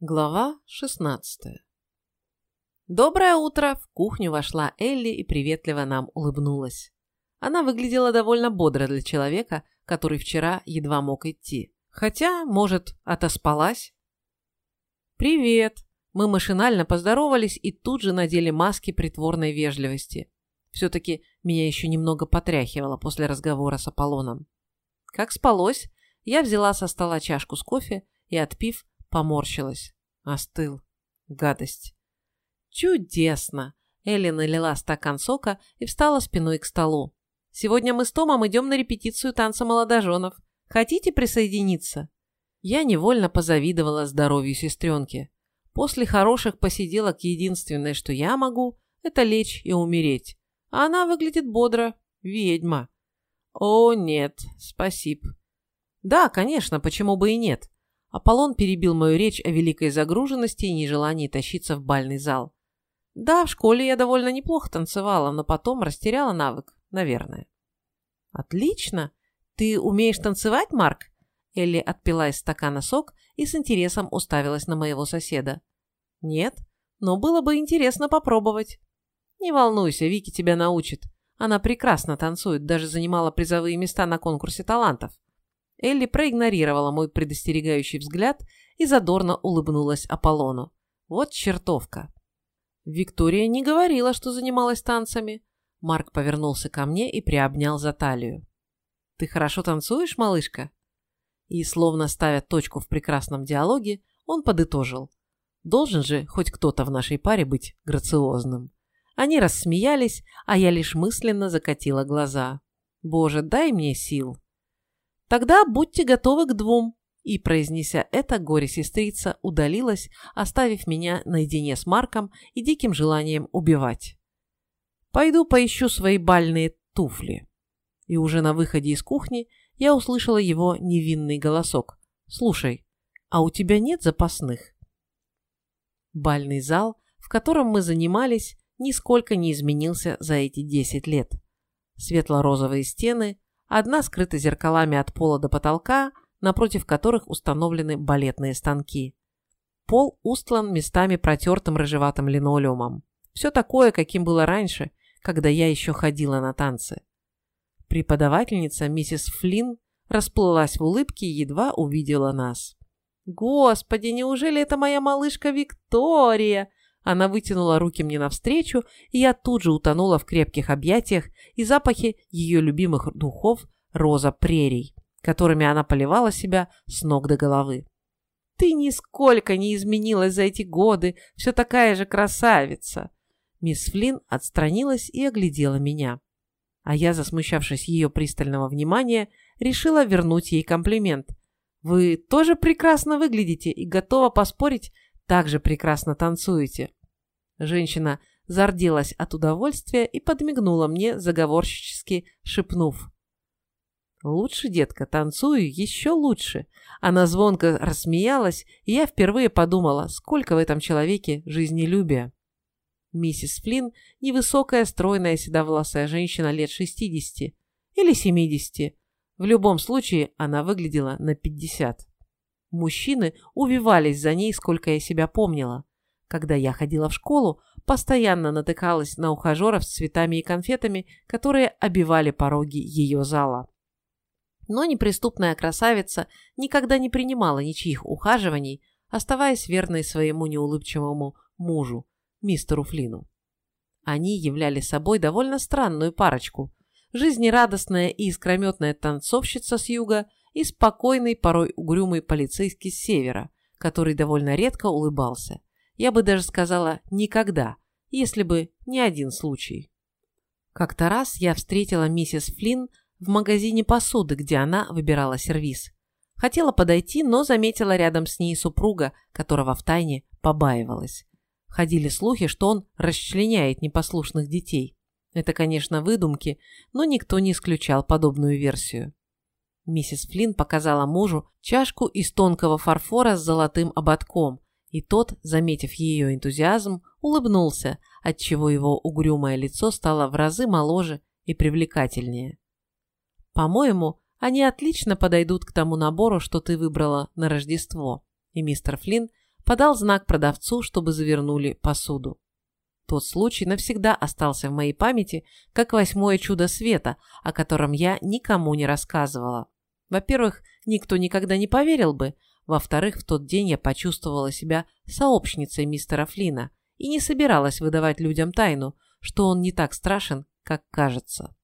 Глава 16 Доброе утро! В кухню вошла Элли и приветливо нам улыбнулась. Она выглядела довольно бодро для человека, который вчера едва мог идти. Хотя, может, отоспалась? «Привет!» Мы машинально поздоровались и тут же надели маски притворной вежливости. Все-таки меня еще немного потряхивало после разговора с Аполлоном. Как спалось, я взяла со стола чашку с кофе и, отпив, поморщилась. Остыл. Гадость. Чудесно! Элли налила стакан сока и встала спиной к столу. Сегодня мы с Томом идем на репетицию танца молодоженов. Хотите присоединиться? Я невольно позавидовала здоровью сестренки. После хороших посиделок единственное, что я могу, это лечь и умереть. А она выглядит бодро. Ведьма. О, нет, спасибо. Да, конечно, почему бы и нет. Аполлон перебил мою речь о великой загруженности и нежелании тащиться в бальный зал. Да, в школе я довольно неплохо танцевала, но потом растеряла навык, наверное. Отлично. Ты умеешь танцевать, Марк? Элли отпила из стакана сок и с интересом уставилась на моего соседа. Нет, но было бы интересно попробовать. Не волнуйся, Вики тебя научит. Она прекрасно танцует, даже занимала призовые места на конкурсе талантов. Элли проигнорировала мой предостерегающий взгляд и задорно улыбнулась Аполлону. Вот чертовка. Виктория не говорила, что занималась танцами. Марк повернулся ко мне и приобнял за талию. «Ты хорошо танцуешь, малышка?» И, словно ставя точку в прекрасном диалоге, он подытожил. Должен же хоть кто-то в нашей паре быть грациозным. Они рассмеялись, а я лишь мысленно закатила глаза. Боже, дай мне сил. Тогда будьте готовы к двум. И, произнеся это, горе-сестрица удалилась, оставив меня наедине с Марком и диким желанием убивать. Пойду поищу свои бальные туфли. И уже на выходе из кухни я услышала его невинный голосок. «Слушай, а у тебя нет запасных?» Бальный зал, в котором мы занимались, нисколько не изменился за эти 10 лет. Светло-розовые стены, Одна скрыта зеркалами от пола до потолка, напротив которых установлены балетные станки. Пол устлан местами протертым рыжеватым линолеумом. Все такое, каким было раньше, когда я еще ходила на танцы. Преподавательница миссис Флинн расплылась в улыбке и едва увидела нас. «Господи, неужели это моя малышка Виктория?» Она вытянула руки мне навстречу, и я тут же утонула в крепких объятиях и запахе ее любимых духов роза прерий, которыми она поливала себя с ног до головы. «Ты нисколько не изменилась за эти годы, все такая же красавица!» Мисс Флинн отстранилась и оглядела меня. А я, засмущавшись ее пристального внимания, решила вернуть ей комплимент. «Вы тоже прекрасно выглядите и готова поспорить, так же прекрасно танцуете. Женщина зарделась от удовольствия и подмигнула мне, заговорщически шепнув. «Лучше, детка, танцую еще лучше». Она звонко рассмеялась, и я впервые подумала, сколько в этом человеке жизнелюбия. Миссис Флинн – невысокая, стройная, седовласая женщина лет 60 или 70. В любом случае, она выглядела на 50. Мужчины увивались за ней, сколько я себя помнила. Когда я ходила в школу, постоянно натыкалась на ухажеров с цветами и конфетами, которые обивали пороги ее зала. Но неприступная красавица никогда не принимала ничьих ухаживаний, оставаясь верной своему неулыбчивому мужу, мистеру Флину. Они являли собой довольно странную парочку. Жизнерадостная и искрометная танцовщица с юга и спокойный, порой угрюмый полицейский с севера, который довольно редко улыбался. Я бы даже сказала «никогда», если бы не один случай. Как-то раз я встретила миссис Флинн в магазине посуды, где она выбирала сервиз. Хотела подойти, но заметила рядом с ней супруга, которого втайне побаивалась. Ходили слухи, что он расчленяет непослушных детей. Это, конечно, выдумки, но никто не исключал подобную версию. Миссис Флинн показала мужу чашку из тонкого фарфора с золотым ободком, и тот, заметив ее энтузиазм, улыбнулся, отчего его угрюмое лицо стало в разы моложе и привлекательнее. «По-моему, они отлично подойдут к тому набору, что ты выбрала на Рождество», и мистер Флинн подал знак продавцу, чтобы завернули посуду. Тот случай навсегда остался в моей памяти как восьмое чудо света, о котором я никому не рассказывала. Во-первых, никто никогда не поверил бы. Во-вторых, в тот день я почувствовала себя сообщницей мистера Флина и не собиралась выдавать людям тайну, что он не так страшен, как кажется.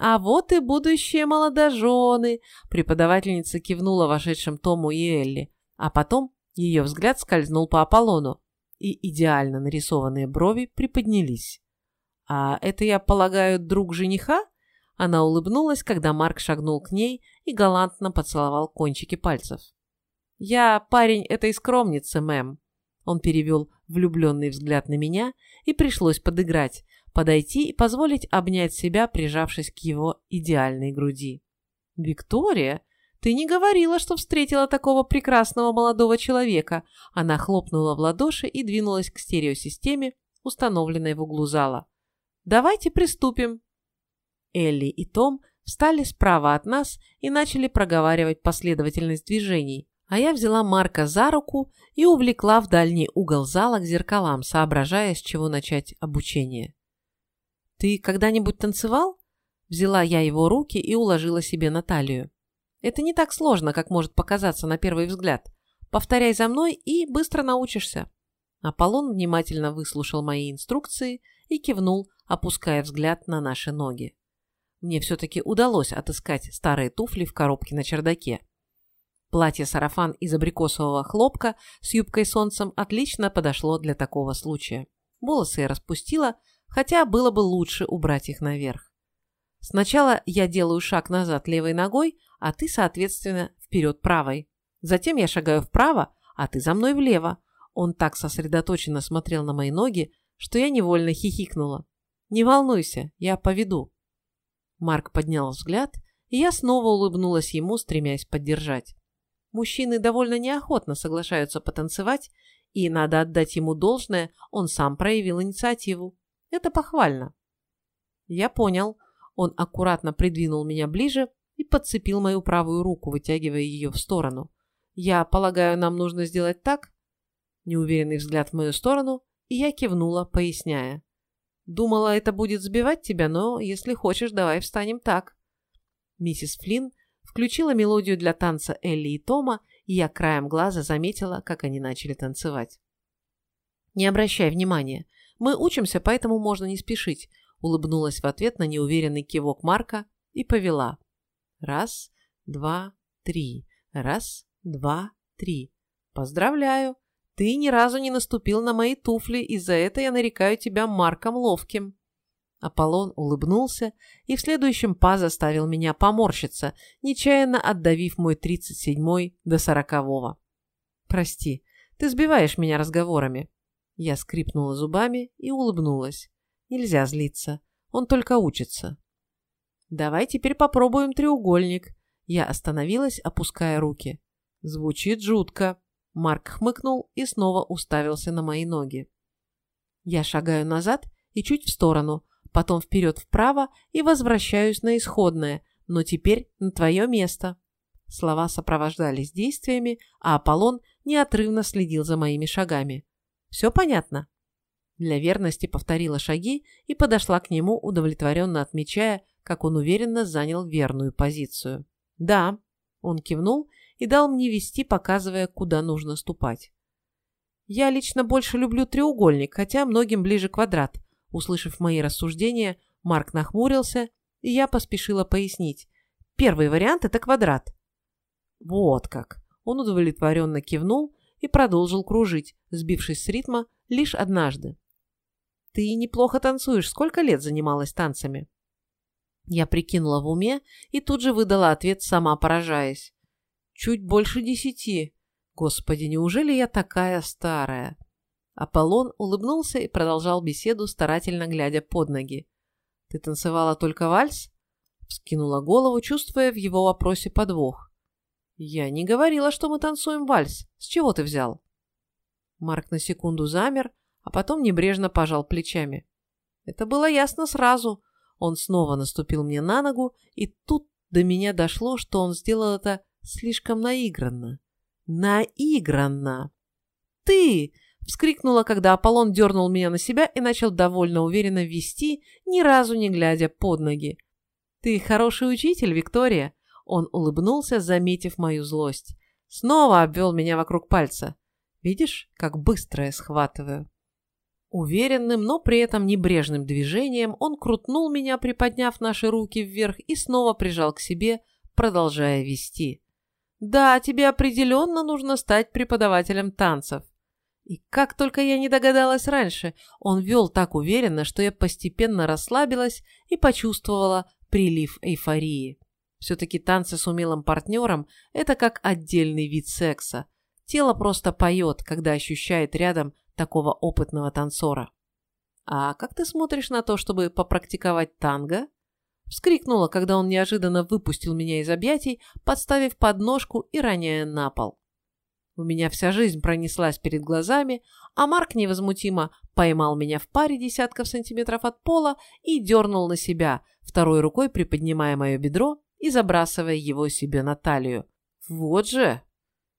«А вот и будущие молодожены!» Преподавательница кивнула вошедшим Тому и Элли, а потом ее взгляд скользнул по Аполлону, и идеально нарисованные брови приподнялись. «А это, я полагаю, друг жениха?» Она улыбнулась, когда Марк шагнул к ней и галантно поцеловал кончики пальцев. «Я парень этой скромницы, мэм». Он перевел влюбленный взгляд на меня, и пришлось подыграть, подойти и позволить обнять себя, прижавшись к его идеальной груди. «Виктория, ты не говорила, что встретила такого прекрасного молодого человека!» Она хлопнула в ладоши и двинулась к стереосистеме, установленной в углу зала. «Давайте приступим!» Элли и Том встали справа от нас и начали проговаривать последовательность движений, а я взяла Марка за руку и увлекла в дальний угол зала к зеркалам, соображая, с чего начать обучение. «Ты когда-нибудь танцевал?» Взяла я его руки и уложила себе на талию. «Это не так сложно, как может показаться на первый взгляд. Повторяй за мной и быстро научишься». Аполлон внимательно выслушал мои инструкции и кивнул, опуская взгляд на наши ноги. Мне все-таки удалось отыскать старые туфли в коробке на чердаке. Платье-сарафан из абрикосового хлопка с юбкой солнцем отлично подошло для такого случая. Волосы я распустила, хотя было бы лучше убрать их наверх. Сначала я делаю шаг назад левой ногой, а ты, соответственно, вперед правой. Затем я шагаю вправо, а ты за мной влево. Он так сосредоточенно смотрел на мои ноги, что я невольно хихикнула. «Не волнуйся, я поведу». Марк поднял взгляд, и я снова улыбнулась ему, стремясь поддержать. Мужчины довольно неохотно соглашаются потанцевать, и, надо отдать ему должное, он сам проявил инициативу. Это похвально. Я понял. Он аккуратно придвинул меня ближе и подцепил мою правую руку, вытягивая ее в сторону. Я полагаю, нам нужно сделать так? Неуверенный взгляд в мою сторону, и я кивнула, поясняя. Думала, это будет сбивать тебя, но если хочешь, давай встанем так. Миссис Флинн включила мелодию для танца Элли и Тома, и я краем глаза заметила, как они начали танцевать. Не обращай внимания. Мы учимся, поэтому можно не спешить», улыбнулась в ответ на неуверенный кивок Марка и повела. «Раз, два, три. Раз, два, три. Поздравляю! Ты ни разу не наступил на мои туфли, и за это я нарекаю тебя Марком Ловким». Аполлон улыбнулся и в следующем па заставил меня поморщиться, нечаянно отдавив мой тридцать седьмой до сорокового. «Прости, ты сбиваешь меня разговорами», я скрипнула зубами и улыбнулась. Нельзя злиться. Он только учится. Давай теперь попробуем треугольник. Я остановилась, опуская руки. Звучит жутко. Марк хмыкнул и снова уставился на мои ноги. Я шагаю назад и чуть в сторону, потом вперед вправо и возвращаюсь на исходное, но теперь на твое место. Слова сопровождались действиями, а Аполлон неотрывно следил за моими шагами. Все понятно?» Для верности повторила шаги и подошла к нему, удовлетворенно отмечая, как он уверенно занял верную позицию. «Да», — он кивнул и дал мне вести, показывая, куда нужно ступать. «Я лично больше люблю треугольник, хотя многим ближе квадрат», услышав мои рассуждения, Марк нахмурился, и я поспешила пояснить. «Первый вариант — это квадрат». «Вот как!» Он удовлетворенно кивнул и продолжил кружить, сбившись с ритма лишь однажды. «Ты неплохо танцуешь. Сколько лет занималась танцами?» Я прикинула в уме и тут же выдала ответ, сама поражаясь. «Чуть больше десяти. Господи, неужели я такая старая?» Аполлон улыбнулся и продолжал беседу, старательно глядя под ноги. «Ты танцевала только вальс?» Вскинула голову, чувствуя в его вопросе подвох. «Я не говорила, что мы танцуем вальс. С чего ты взял?» Марк на секунду замер, а потом небрежно пожал плечами. Это было ясно сразу. Он снова наступил мне на ногу, и тут до меня дошло, что он сделал это слишком наигранно. Наигранно! ты!» Вскрикнула, когда Аполлон дернул меня на себя и начал довольно уверенно вести, ни разу не глядя под ноги. «Ты хороший учитель, Виктория!» Он улыбнулся, заметив мою злость. Снова обвел меня вокруг пальца. «Видишь, как быстро я схватываю?» Уверенным, но при этом небрежным движением он крутнул меня, приподняв наши руки вверх и снова прижал к себе, продолжая вести. «Да, тебе определенно нужно стать преподавателем танцев. И как только я не догадалась раньше, он вел так уверенно, что я постепенно расслабилась и почувствовала прилив эйфории. Все-таки танцы с умелым партнером – это как отдельный вид секса. Тело просто поет, когда ощущает рядом такого опытного танцора. «А как ты смотришь на то, чтобы попрактиковать танго?» Вскрикнула, когда он неожиданно выпустил меня из объятий, подставив подножку и роняя на пол. У меня вся жизнь пронеслась перед глазами, а Марк невозмутимо поймал меня в паре десятков сантиметров от пола и дернул на себя, второй рукой приподнимая мое бедро и забрасывая его себе на талию. «Вот же!»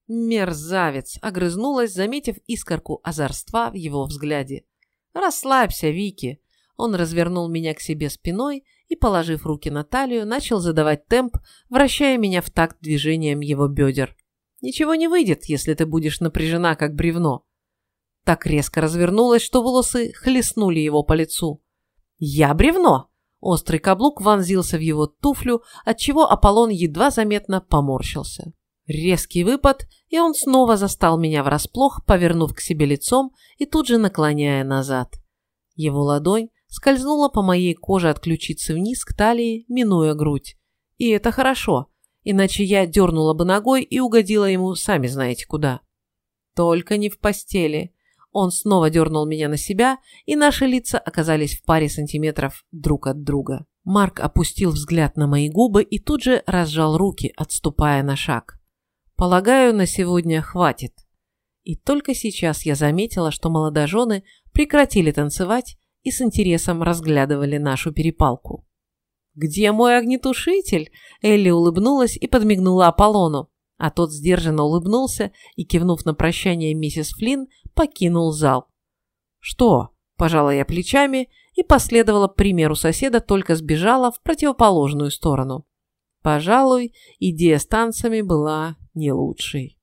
Мерзавец! Огрызнулась, заметив искорку озорства в его взгляде. «Расслабься, Вики!» Он развернул меня к себе спиной и, положив руки на талию, начал задавать темп, вращая меня в такт движением его бедер. Ничего не выйдет, если ты будешь напряжена, как бревно. Так резко развернулась, что волосы хлестнули его по лицу. «Я бревно!» Острый каблук вонзился в его туфлю, отчего Аполлон едва заметно поморщился. Резкий выпад, и он снова застал меня врасплох, повернув к себе лицом и тут же наклоняя назад. Его ладонь скользнула по моей коже от ключицы вниз к талии, минуя грудь. И это хорошо, иначе я дернула бы ногой и угодила ему сами знаете куда. Только не в постели. Он снова дернул меня на себя, и наши лица оказались в паре сантиметров друг от друга. Марк опустил взгляд на мои губы и тут же разжал руки, отступая на шаг. Полагаю, на сегодня хватит. И только сейчас я заметила, что молодожены прекратили танцевать и с интересом разглядывали нашу перепалку. «Где мой огнетушитель?» Элли улыбнулась и подмигнула Аполлону, а тот сдержанно улыбнулся и, кивнув на прощание миссис Флинн, покинул зал. «Что?» – пожала я плечами и последовала примеру соседа, только сбежала в противоположную сторону. Пожалуй, идея с танцами была не лучшей.